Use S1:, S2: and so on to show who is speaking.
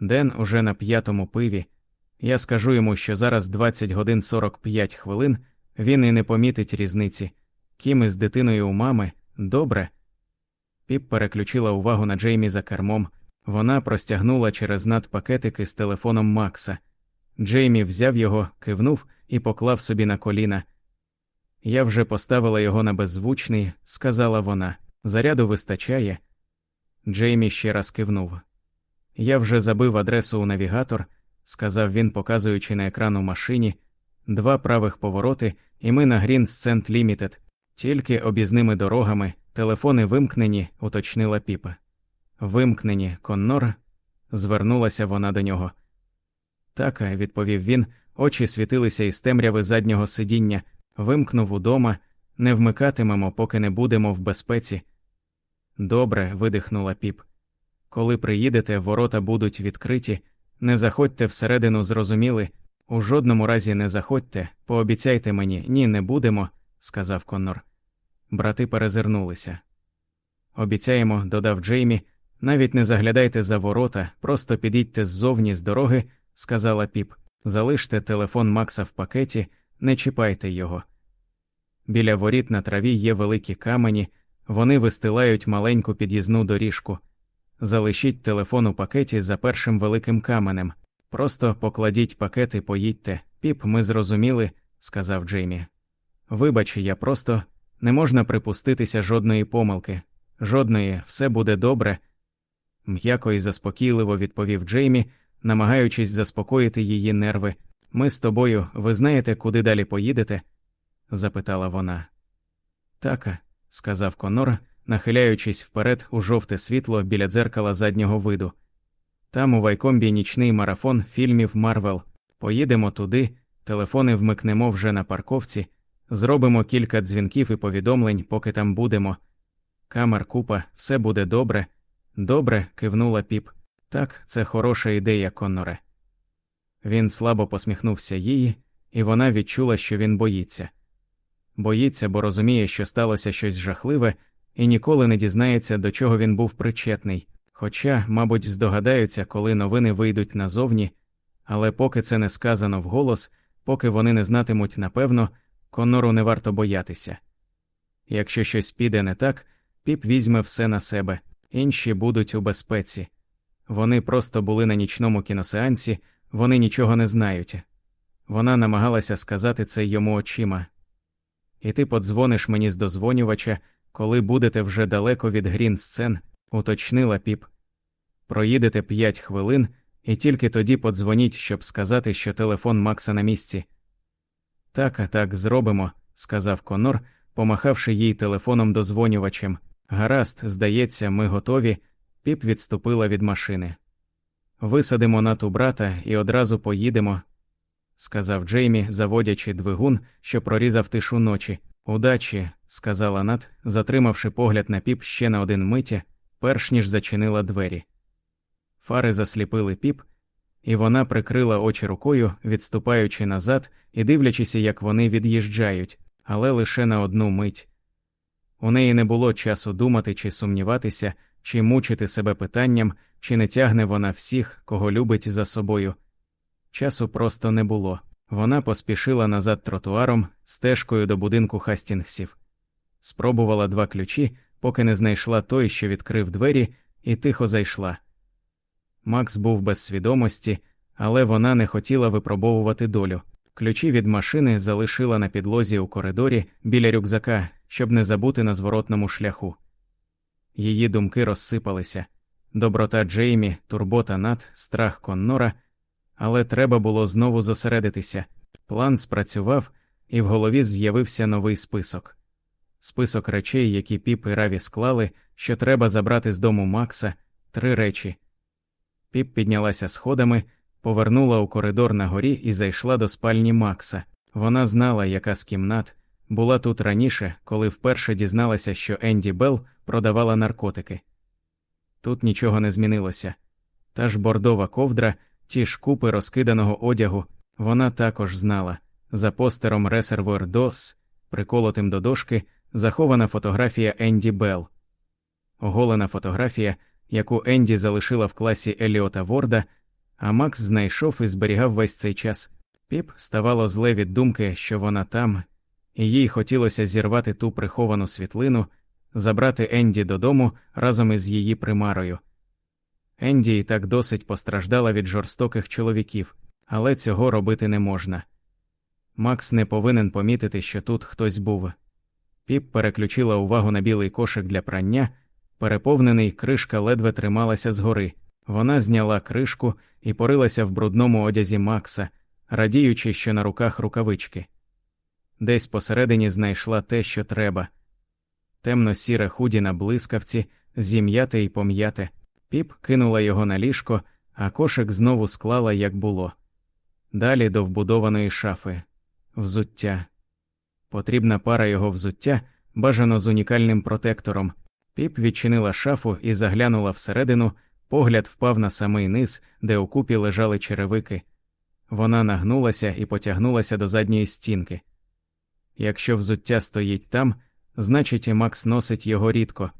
S1: Ден уже на п'ятому пиві. Я скажу йому, що зараз 20 годин 45 хвилин, він і не помітить різниці. Кім із дитиною у мами добре. Піп переключила увагу на Джеймі за кермом. Вона простягнула через над пакетики з телефоном Макса. Джеймі взяв його, кивнув і поклав собі на коліна. Я вже поставила його на беззвучний, сказала вона. Заряду вистачає. Джеймі ще раз кивнув. Я вже забив адресу у навігатор, сказав він, показуючи на екран у машині, два правих повороти, і ми на Грін Сцент Лімітед, тільки обізними дорогами, телефони вимкнені, уточнила піпа. Вимкнені, Коннор, звернулася вона до нього. Так, відповів він, очі світилися із темряви заднього сидіння, вимкнув удома, не вмикатимемо, поки не будемо в безпеці. Добре, видихнула піп. Коли приїдете, ворота будуть відкриті, не заходьте всередину, зрозуміли, у жодному разі не заходьте, пообіцяйте мені, ні, не будемо, сказав Коннор. Брати перезирнулися. Обіцяємо, додав Джеймі, навіть не заглядайте за ворота, просто підійдьте ззовні з дороги, сказала піп. Залиште телефон Макса в пакеті, не чіпайте його. Біля воріт на траві є великі камені, вони вистилають маленьку під'їзну доріжку. Залишіть телефон у пакеті за першим великим каменем. Просто покладіть пакет і поїдьте. Піп, ми зрозуміли, сказав Джеймі. Вибач, я просто не можна припуститися жодної помилки. Жодної, все буде добре. М'яко і заспокійливо відповів Джеймі, намагаючись заспокоїти її нерви. Ми з тобою, ви знаєте, куди далі поїдете? запитала вона. Так, сказав Конор, нахиляючись вперед у жовте світло біля дзеркала заднього виду. Там у Вайкомбі нічний марафон фільмів Марвел. Поїдемо туди, телефони вмикнемо вже на парковці, зробимо кілька дзвінків і повідомлень, поки там будемо. Камер купа, все буде добре. Добре, кивнула піп. Так, це хороша ідея, Конноре. Він слабо посміхнувся їй, і вона відчула, що він боїться. Боїться, бо розуміє, що сталося щось жахливе, і ніколи не дізнається, до чого він був причетний, хоча, мабуть, здогадаються, коли новини вийдуть назовні, але поки це не сказано вголос, поки вони не знатимуть напевно, Коннору не варто боятися. Якщо щось піде не так, піп візьме все на себе, інші будуть у безпеці. Вони просто були на нічному кіносеансі, вони нічого не знають. Вона намагалася сказати це йому очима. І ти подзвониш мені з дозвонювача, коли будете вже далеко від грін сцен, уточнила піп. Проїдете п'ять хвилин, і тільки тоді подзвоніть, щоб сказати, що телефон Макса на місці. Так, а так, зробимо, сказав Конор, помахавши їй телефоном дозвонювачем. Гаразд, здається, ми готові. Піп відступила від машини. Висадимо нату брата і одразу поїдемо, сказав Джеймі, заводячи двигун, що прорізав тишу ночі. Удачі, сказала Нат, затримавши погляд на піп ще на один миті, перш ніж зачинила двері. Фари засліпили піп, і вона прикрила очі рукою, відступаючи назад і дивлячися, як вони від'їжджають, але лише на одну мить. У неї не було часу думати чи сумніватися, чи мучити себе питанням, чи не тягне вона всіх, кого любить за собою. Часу просто не було. Вона поспішила назад тротуаром, стежкою до будинку Хастінгсів. Спробувала два ключі, поки не знайшла той, що відкрив двері, і тихо зайшла. Макс був без свідомості, але вона не хотіла випробовувати долю. Ключі від машини залишила на підлозі у коридорі біля рюкзака, щоб не забути на зворотному шляху. Її думки розсипалися доброта Джеймі, турбота Нат, страх Коннора, але треба було знову зосередитися. План спрацював, і в голові з'явився новий список список речей, які піп і раві склали, що треба забрати з дому Макса, три речі. Піп піднялася сходами, повернула у коридор на горі і зайшла до спальні Макса. Вона знала, яка з кімнат, була тут раніше, коли вперше дізналася, що Енді Белл продавала наркотики. Тут нічого не змінилося. Та ж бордова ковдра, ті ж купи розкиданого одягу, вона також знала. За постером Reservoir Dogs, приколотим до дошки, захована фотографія Енді Белл. Оголена фотографія, яку Енді залишила в класі Еліота Ворда, а Макс знайшов і зберігав весь цей час. Піп ставало зле від думки, що вона там, і їй хотілося зірвати ту приховану світлину, забрати Енді додому разом із її примарою. Енді і так досить постраждала від жорстоких чоловіків, але цього робити не можна. Макс не повинен помітити, що тут хтось був. Піп переключила увагу на білий кошик для прання, переповнений кришка ледве трималася згори. Вона зняла кришку і порилася в брудному одязі Макса, радіючи, що на руках рукавички. Десь посередині знайшла те, що треба темно сіре худі на блискавці, зім'яте і пом'яте. Піп кинула його на ліжко, а кошик знову склала, як було. Далі до вбудованої шафи взуття. Потрібна пара його взуття, бажано з унікальним протектором. Піп відчинила шафу і заглянула всередину, погляд впав на самий низ, де укупі лежали черевики. Вона нагнулася і потягнулася до задньої стінки. Якщо взуття стоїть там, значить і Макс носить його рідко,